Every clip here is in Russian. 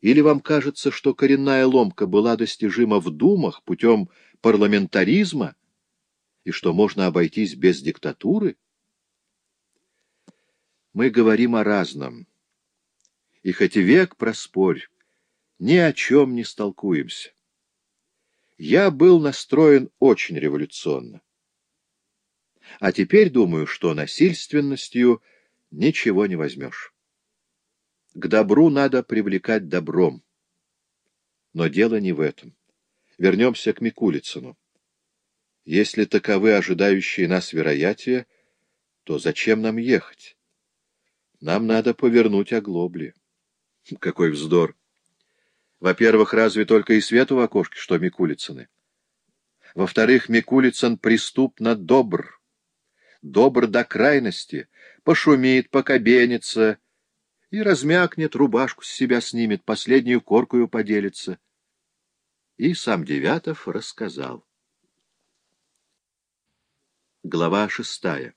Или вам кажется, что коренная ломка была достижима в думах путем парламентаризма, и что можно обойтись без диктатуры? Мы говорим о разном. И хоть век проспорь, ни о чем не столкуемся. Я был настроен очень революционно. А теперь думаю, что насильственностью ничего не возьмешь. К добру надо привлекать добром. Но дело не в этом. Вернемся к Микулицыну. Если таковы ожидающие нас вероятия, то зачем нам ехать? Нам надо повернуть оглобли. Какой вздор! Во-первых, разве только и свету в окошке, что Микулицыны? Во-вторых, Микулицын преступно добр. Добр до крайности, пошумит, покобенится, и размякнет, рубашку с себя снимет, последнюю коркую поделится. И сам Девятов рассказал. Глава шестая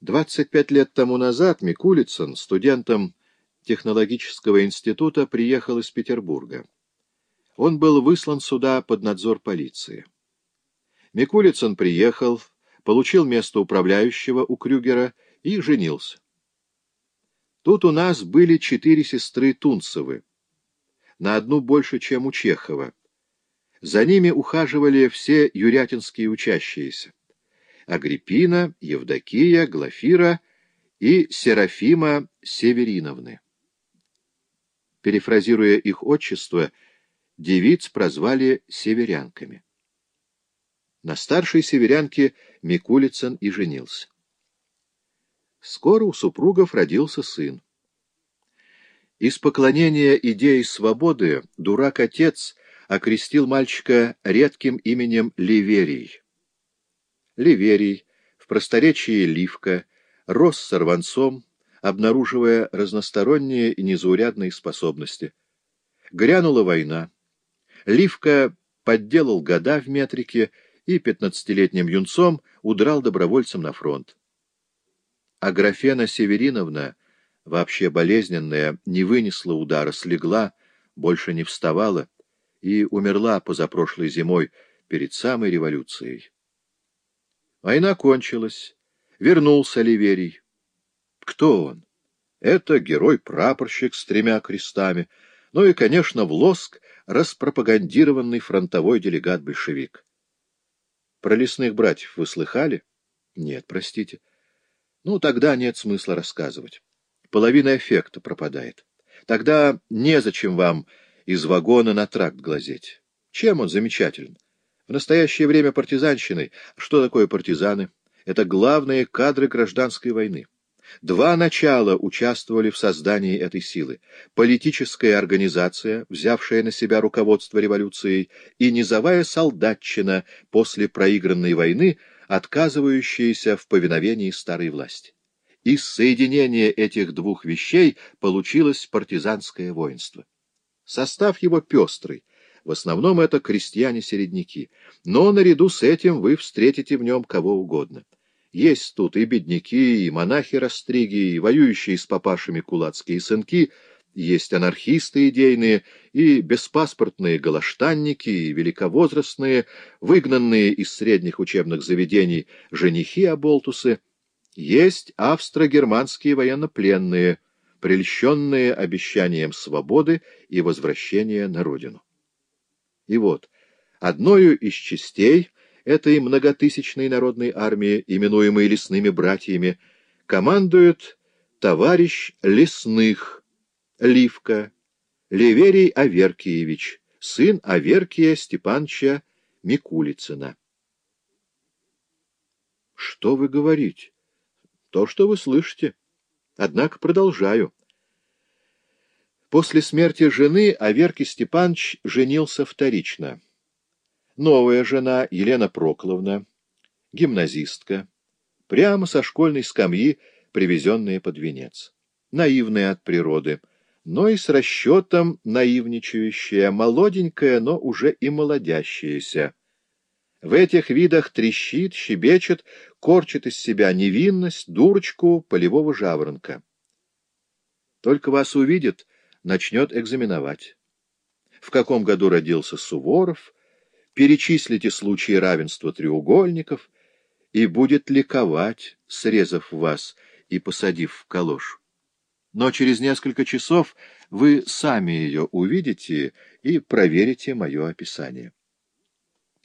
Двадцать пять лет тому назад Микулицын, студентом технологического института, приехал из Петербурга. Он был выслан сюда под надзор полиции. Микулицын приехал, получил место управляющего у Крюгера и женился. Тут у нас были четыре сестры Тунцевы, на одну больше, чем у Чехова. За ними ухаживали все юрятинские учащиеся. Агриппина, Евдокия, Глафира и Серафима Севериновны. Перефразируя их отчество, девиц прозвали северянками. На старшей северянке Микулицын и женился. Скоро у супругов родился сын. Из поклонения идеи свободы дурак-отец окрестил мальчика редким именем Ливерий. Ливерий, в просторечии Ливка, рос сорванцом, обнаруживая разносторонние и незаурядные способности. Грянула война. Ливка подделал года в метрике и пятнадцатилетним юнцом удрал добровольцем на фронт. Аграфена Севериновна, вообще болезненная, не вынесла удара, слегла, больше не вставала и умерла позапрошлой зимой перед самой революцией. Война кончилась. Вернулся Ливерий. Кто он? Это герой-прапорщик с тремя крестами, ну и, конечно, в лоск распропагандированный фронтовой делегат-большевик. Про лесных братьев вы слыхали? Нет, простите. Ну, тогда нет смысла рассказывать. Половина эффекта пропадает. Тогда незачем вам из вагона на тракт глазеть. Чем он замечателен? В настоящее время партизанщины. Что такое партизаны? Это главные кадры гражданской войны. Два начала участвовали в создании этой силы. Политическая организация, взявшая на себя руководство революцией, и низовая солдатчина после проигранной войны — отказывающиеся в повиновении старой власти. Из соединения этих двух вещей получилось партизанское воинство. Состав его пестрый, в основном это крестьяне-середняки, но наряду с этим вы встретите в нем кого угодно. Есть тут и бедняки, и монахи-растриги, и воюющие с папашами кулацкие сынки — есть анархисты идейные и беспаспортные галаштанники, и великовозрастные, выгнанные из средних учебных заведений женихи-оболтусы. Есть австро-германские военнопленные, прельщенные обещанием свободы и возвращения на родину. И вот, одною из частей этой многотысячной народной армии, именуемой лесными братьями, командует товарищ Лесных, Ливка, Леверий Аверкиевич, сын Аверкия Степановича Микулицына. Что вы говорите? То, что вы слышите. Однако продолжаю. После смерти жены Аверкий Степанович женился вторично. Новая жена, Елена Прокловна, гимназистка, прямо со школьной скамьи, привезенная под венец. Наивная от природы — но и с расчетом наивничающая, молоденькая, но уже и молодящаяся. В этих видах трещит, щебечет, корчит из себя невинность, дурочку полевого жаворонка. Только вас увидит, начнет экзаменовать. В каком году родился Суворов, перечислите случаи равенства треугольников и будет ликовать, срезав вас и посадив в калош. Но через несколько часов вы сами ее увидите и проверите мое описание.